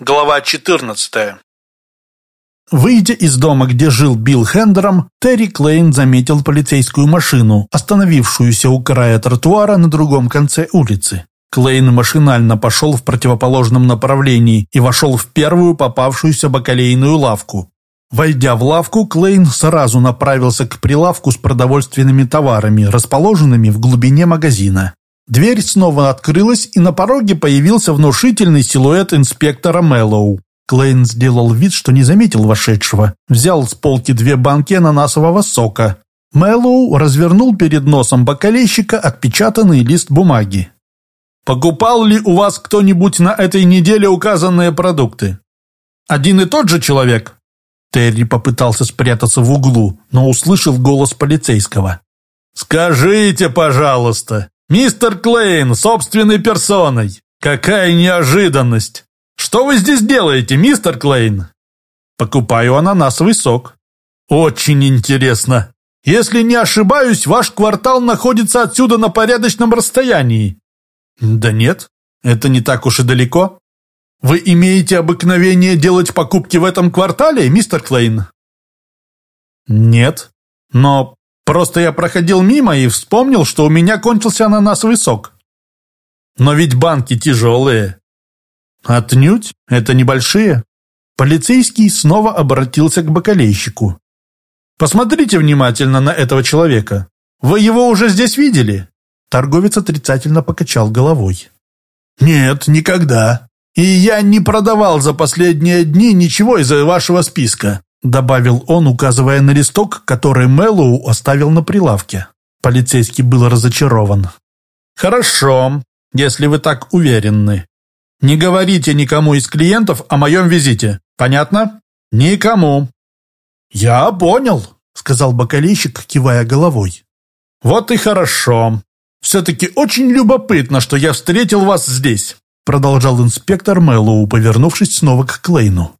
Глава 14. Выйдя из дома, где жил Билл Хендером, Терри Клейн заметил полицейскую машину, остановившуюся у края тротуара на другом конце улицы. Клейн машинально пошел в противоположном направлении и вошел в первую попавшуюся бакалейную лавку. Войдя в лавку, Клейн сразу направился к прилавку с продовольственными товарами, расположенными в глубине магазина. Дверь снова открылась, и на пороге появился внушительный силуэт инспектора Мэллоу. Клейн сделал вид, что не заметил вошедшего. Взял с полки две банки ананасового сока. Мэллоу развернул перед носом бокалейщика отпечатанный лист бумаги. «Покупал ли у вас кто-нибудь на этой неделе указанные продукты?» «Один и тот же человек?» Терри попытался спрятаться в углу, но услышал голос полицейского. «Скажите, пожалуйста, «Мистер Клейн, собственной персоной! Какая неожиданность! Что вы здесь делаете, мистер Клейн?» «Покупаю ананасовый сок». «Очень интересно. Если не ошибаюсь, ваш квартал находится отсюда на порядочном расстоянии». «Да нет, это не так уж и далеко». «Вы имеете обыкновение делать покупки в этом квартале, мистер Клейн?» «Нет, но Просто я проходил мимо и вспомнил, что у меня кончился ананасовый сок. Но ведь банки тяжелые. Отнюдь, это небольшие. Полицейский снова обратился к бакалейщику. Посмотрите внимательно на этого человека. Вы его уже здесь видели? Торговец отрицательно покачал головой. Нет, никогда. И я не продавал за последние дни ничего из вашего списка добавил он, указывая на листок, который Мэллоу оставил на прилавке. Полицейский был разочарован. «Хорошо, если вы так уверены. Не говорите никому из клиентов о моем визите. Понятно? Никому». «Я понял», — сказал бокалейщик, кивая головой. «Вот и хорошо. Все-таки очень любопытно, что я встретил вас здесь», продолжал инспектор Мэллоу, повернувшись снова к Клейну.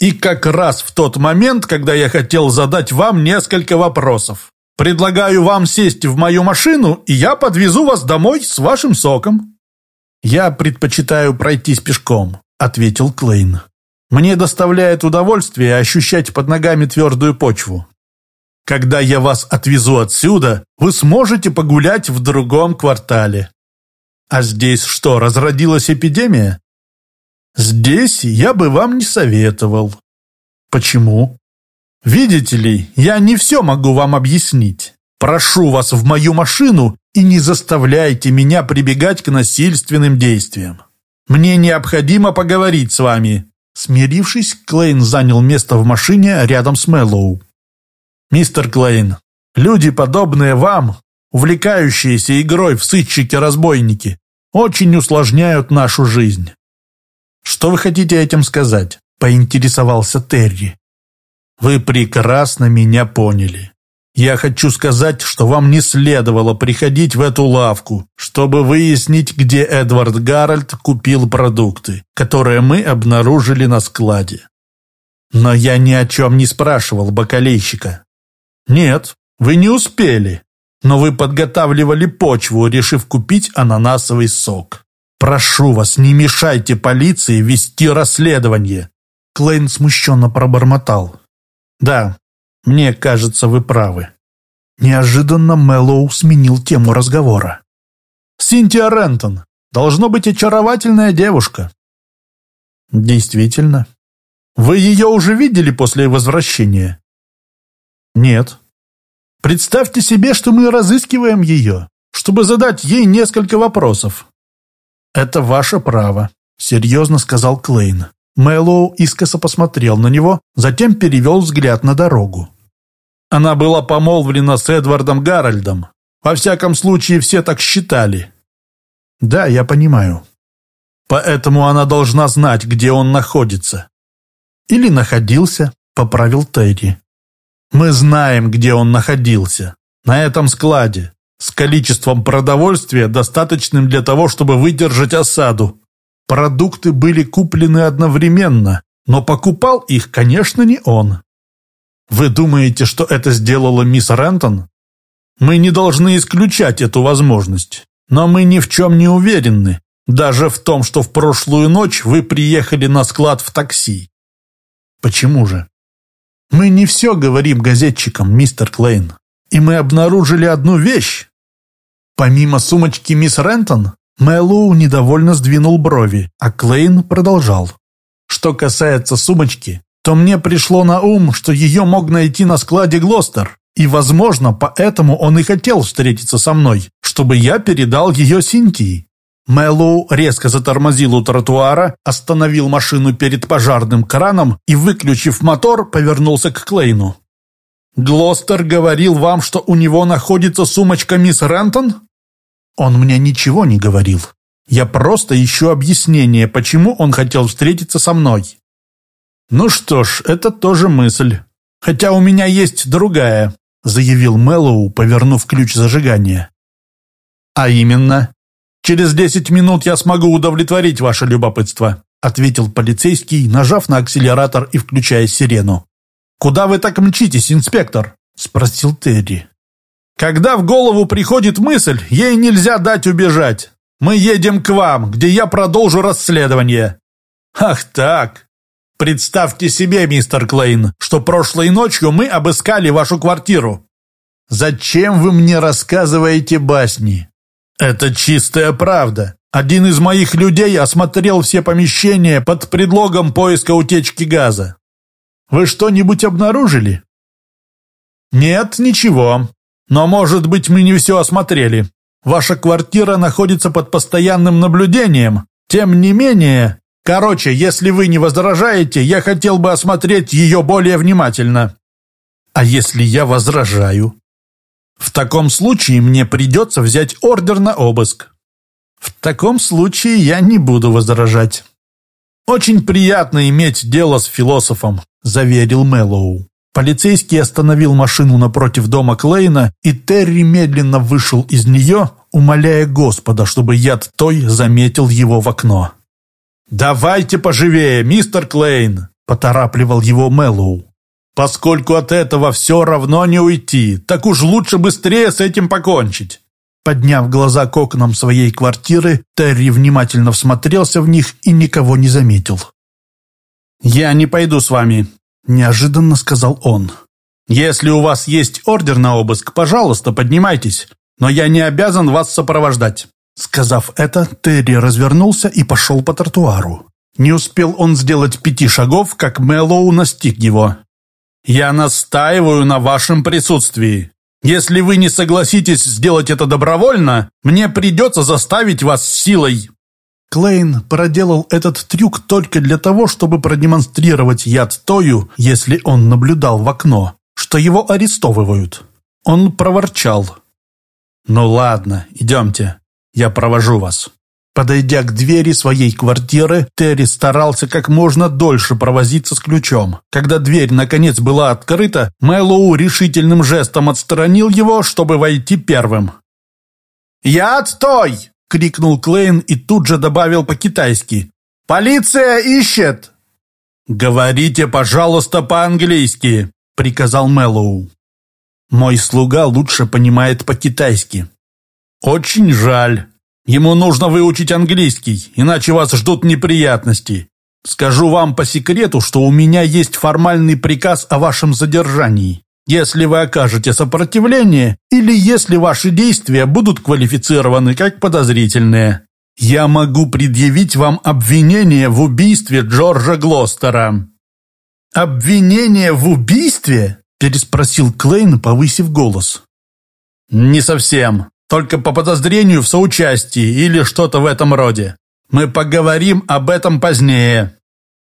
И как раз в тот момент, когда я хотел задать вам несколько вопросов. Предлагаю вам сесть в мою машину, и я подвезу вас домой с вашим соком». «Я предпочитаю пройтись пешком», — ответил Клейн. «Мне доставляет удовольствие ощущать под ногами твердую почву. Когда я вас отвезу отсюда, вы сможете погулять в другом квартале». «А здесь что, разродилась эпидемия?» Здесь я бы вам не советовал. Почему? Видите ли, я не все могу вам объяснить. Прошу вас в мою машину и не заставляйте меня прибегать к насильственным действиям. Мне необходимо поговорить с вами. Смирившись, Клейн занял место в машине рядом с Мэллоу. «Мистер Клейн, люди, подобные вам, увлекающиеся игрой в сытчики-разбойники, очень усложняют нашу жизнь. «Что вы хотите этим сказать?» – поинтересовался Терри. «Вы прекрасно меня поняли. Я хочу сказать, что вам не следовало приходить в эту лавку, чтобы выяснить, где Эдвард Гарольд купил продукты, которые мы обнаружили на складе. Но я ни о чем не спрашивал бакалейщика. Нет, вы не успели, но вы подготавливали почву, решив купить ананасовый сок. «Прошу вас, не мешайте полиции вести расследование!» Клейн смущенно пробормотал. «Да, мне кажется, вы правы». Неожиданно Мэллоу сменил тему разговора. «Синтия Рентон. Должно быть очаровательная девушка». «Действительно. Вы ее уже видели после возвращения?» «Нет. Представьте себе, что мы разыскиваем ее, чтобы задать ей несколько вопросов. «Это ваше право», — серьезно сказал Клейн. Мэллоу искоса посмотрел на него, затем перевел взгляд на дорогу. Она была помолвлена с Эдвардом Гарольдом. Во всяком случае, все так считали. Да, я понимаю. Поэтому она должна знать, где он находится. Или находился, поправил Терри. Мы знаем, где он находился. На этом складе с количеством продовольствия, достаточным для того, чтобы выдержать осаду. Продукты были куплены одновременно, но покупал их, конечно, не он. Вы думаете, что это сделала мисс Рентон? Мы не должны исключать эту возможность, но мы ни в чем не уверены. Даже в том, что в прошлую ночь вы приехали на склад в такси. Почему же? Мы не все говорим газетчикам, мистер Клейн. И мы обнаружили одну вещь. Помимо сумочки мисс Рентон, Мэллоу недовольно сдвинул брови, а Клейн продолжал. Что касается сумочки, то мне пришло на ум, что ее мог найти на складе Глостер, и, возможно, поэтому он и хотел встретиться со мной, чтобы я передал ее Синтии. Мэллоу резко затормозил у тротуара, остановил машину перед пожарным краном и, выключив мотор, повернулся к Клейну. «Глостер говорил вам, что у него находится сумочка мисс Рентон?» «Он мне ничего не говорил. Я просто ищу объяснение, почему он хотел встретиться со мной». «Ну что ж, это тоже мысль. Хотя у меня есть другая», заявил Мэллоу, повернув ключ зажигания. «А именно?» «Через десять минут я смогу удовлетворить ваше любопытство», ответил полицейский, нажав на акселератор и включая сирену. «Куда вы так мчитесь, инспектор?» спросил Терри. «Когда в голову приходит мысль, ей нельзя дать убежать. Мы едем к вам, где я продолжу расследование». «Ах так!» «Представьте себе, мистер Клейн, что прошлой ночью мы обыскали вашу квартиру». «Зачем вы мне рассказываете басни?» «Это чистая правда. Один из моих людей осмотрел все помещения под предлогом поиска утечки газа. Вы что-нибудь обнаружили?» «Нет, ничего. Но, может быть, мы не все осмотрели. Ваша квартира находится под постоянным наблюдением. Тем не менее... Короче, если вы не возражаете, я хотел бы осмотреть ее более внимательно». «А если я возражаю?» В таком случае мне придется взять ордер на обыск. В таком случае я не буду возражать. Очень приятно иметь дело с философом, заверил Мэллоу. Полицейский остановил машину напротив дома Клейна, и Терри медленно вышел из нее, умоляя Господа, чтобы яд той заметил его в окно. «Давайте поживее, мистер Клейн!» – поторапливал его Мэллоу. Поскольку от этого все равно не уйти, так уж лучше быстрее с этим покончить. Подняв глаза к окнам своей квартиры, Терри внимательно всмотрелся в них и никого не заметил. «Я не пойду с вами», – неожиданно сказал он. «Если у вас есть ордер на обыск, пожалуйста, поднимайтесь, но я не обязан вас сопровождать». Сказав это, Терри развернулся и пошел по тротуару. Не успел он сделать пяти шагов, как Мэллоу настиг его. Я настаиваю на вашем присутствии. Если вы не согласитесь сделать это добровольно, мне придется заставить вас силой». Клейн проделал этот трюк только для того, чтобы продемонстрировать яд Тою, если он наблюдал в окно, что его арестовывают. Он проворчал. «Ну ладно, идемте, я провожу вас». Подойдя к двери своей квартиры, Терри старался как можно дольше провозиться с ключом. Когда дверь наконец была открыта, Мэллоу решительным жестом отстранил его, чтобы войти первым. «Я отстой!» — крикнул Клейн и тут же добавил по-китайски. «Полиция ищет!» «Говорите, пожалуйста, по-английски», — приказал Мэллоу. «Мой слуга лучше понимает по-китайски». «Очень жаль», Ему нужно выучить английский, иначе вас ждут неприятности. Скажу вам по секрету, что у меня есть формальный приказ о вашем задержании. Если вы окажете сопротивление или если ваши действия будут квалифицированы как подозрительные, я могу предъявить вам обвинение в убийстве Джорджа Глостера». «Обвинение в убийстве?» – переспросил Клейн, повысив голос. «Не совсем. Только по подозрению в соучастии или что-то в этом роде. Мы поговорим об этом позднее».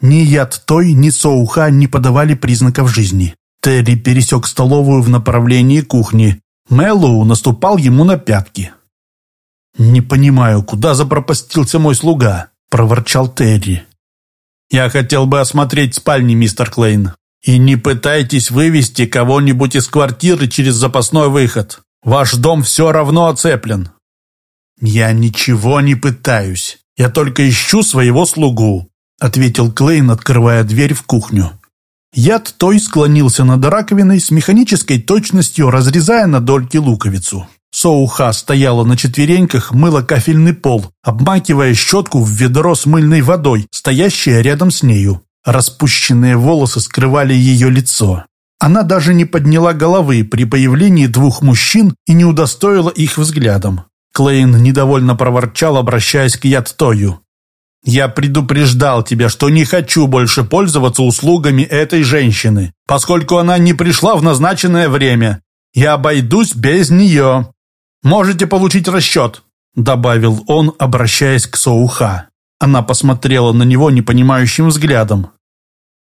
Ни яд той, ни соуха не подавали признаков жизни. Терри пересек столовую в направлении кухни. Мэллоу наступал ему на пятки. «Не понимаю, куда запропастился мой слуга?» – проворчал Терри. «Я хотел бы осмотреть спальни, мистер Клейн. И не пытайтесь вывести кого-нибудь из квартиры через запасной выход. Ваш дом все равно оцеплен». «Я ничего не пытаюсь. Я только ищу своего слугу», — ответил Клейн, открывая дверь в кухню. Яд той склонился над раковиной с механической точностью, разрезая на дольки луковицу. Соуха стояла на четвереньках, мыла кафельный пол, обмакивая щетку в ведро с мыльной водой, стоящее рядом с нею. Распущенные волосы скрывали ее лицо. Она даже не подняла головы при появлении двух мужчин и не удостоила их взглядом. Клейн недовольно проворчал, обращаясь к Яттою. «Я предупреждал тебя, что не хочу больше пользоваться услугами этой женщины, поскольку она не пришла в назначенное время. Я обойдусь без нее. Можете получить расчет», — добавил он, обращаясь к Соуха. Она посмотрела на него непонимающим взглядом.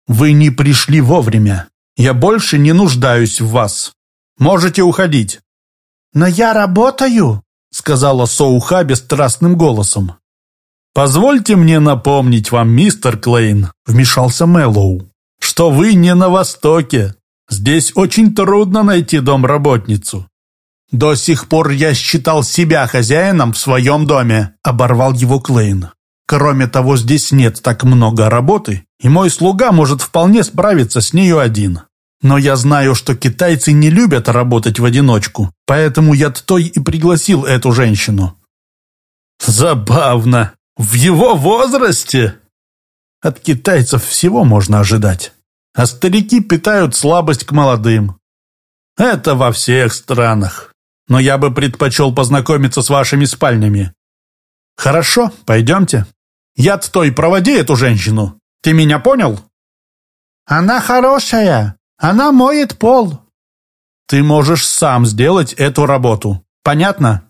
«Вы не пришли вовремя. Я больше не нуждаюсь в вас. Можете уходить». «Но я работаю», — сказала Соуха бесстрастным голосом. «Позвольте мне напомнить вам, мистер Клейн», — вмешался Мэллоу, «что вы не на Востоке. Здесь очень трудно найти домработницу». «До сих пор я считал себя хозяином в своем доме», — оборвал его Клейн. «Кроме того, здесь нет так много работы, и мой слуга может вполне справиться с нею один. Но я знаю, что китайцы не любят работать в одиночку, поэтому я той и пригласил эту женщину». «Забавно. В его возрасте?» От китайцев всего можно ожидать. А старики питают слабость к молодым. Это во всех странах. Но я бы предпочел познакомиться с вашими спальнями. Хорошо, пойдемте. Я-то той проводи эту женщину. Ты меня понял? Она хорошая. Она моет пол. Ты можешь сам сделать эту работу. Понятно?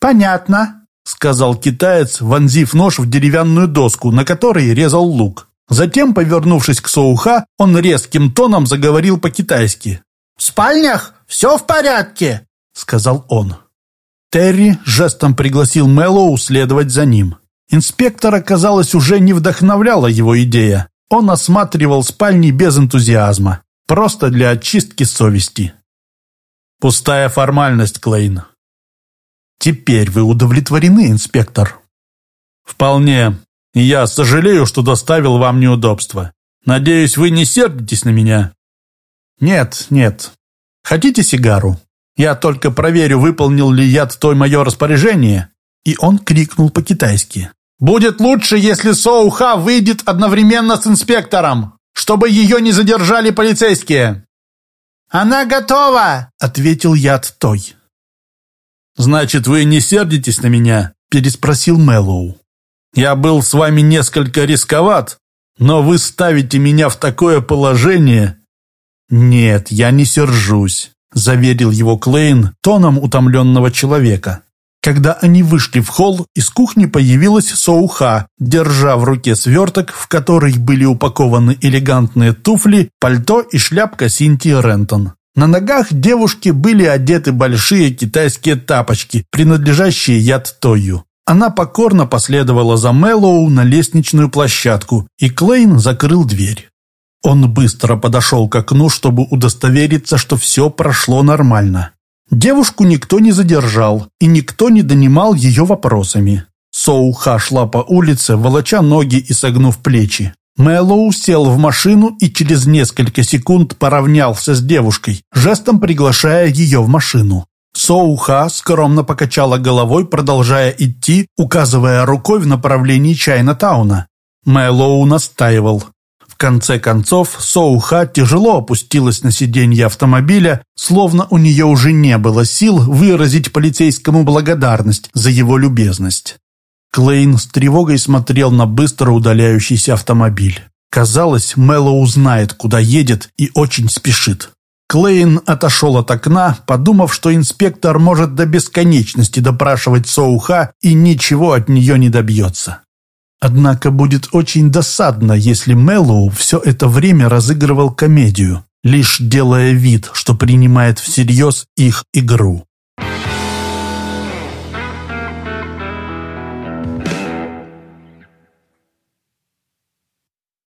Понятно, сказал китаец, вонзив нож в деревянную доску, на которой резал лук. Затем, повернувшись к Соуха, он резким тоном заговорил по-китайски. «В спальнях все в порядке», — сказал он. Терри жестом пригласил Мэллоу следовать за ним. Инспектора, казалось, уже не вдохновляла его идея. Он осматривал спальни без энтузиазма, просто для очистки совести. Пустая формальность, Клейн. Теперь вы удовлетворены, инспектор? Вполне. Я сожалею, что доставил вам неудобства. Надеюсь, вы не сердитесь на меня? Нет, нет. Хотите сигару? Я только проверю, выполнил ли я той мое распоряжение. И он крикнул по-китайски. Будет лучше, если Соуха выйдет одновременно с инспектором, чтобы ее не задержали полицейские. «Она готова!» — ответил яд той. «Значит, вы не сердитесь на меня?» — переспросил Мэллоу. «Я был с вами несколько рисковат, но вы ставите меня в такое положение...» «Нет, я не сержусь», — заверил его Клейн тоном утомленного человека. Когда они вышли в холл, из кухни появилась Соуха, держа в руке сверток, в который были упакованы элегантные туфли, пальто и шляпка Синтии Рентон. На ногах девушки были одеты большие китайские тапочки, принадлежащие Яд Тою. Она покорно последовала за Мэллоу на лестничную площадку, и Клейн закрыл дверь. Он быстро подошел к окну, чтобы удостовериться, что все прошло нормально. Девушку никто не задержал, и никто не донимал ее вопросами. Соуха шла по улице, волоча ноги и согнув плечи. Мэллоу сел в машину и через несколько секунд поравнялся с девушкой, жестом приглашая ее в машину. Соуха скромно покачала головой, продолжая идти, указывая рукой в направлении Чайна-тауна. Мэллоу настаивал конце концов, Соуха тяжело опустилась на сиденье автомобиля, словно у нее уже не было сил выразить полицейскому благодарность за его любезность. Клейн с тревогой смотрел на быстро удаляющийся автомобиль. Казалось, Мэллоу знает, куда едет и очень спешит. Клейн отошел от окна, подумав, что инспектор может до бесконечности допрашивать Соуха и ничего от нее не добьется. Однако будет очень досадно, если Мэллоу все это время разыгрывал комедию, лишь делая вид, что принимает всерьез их игру.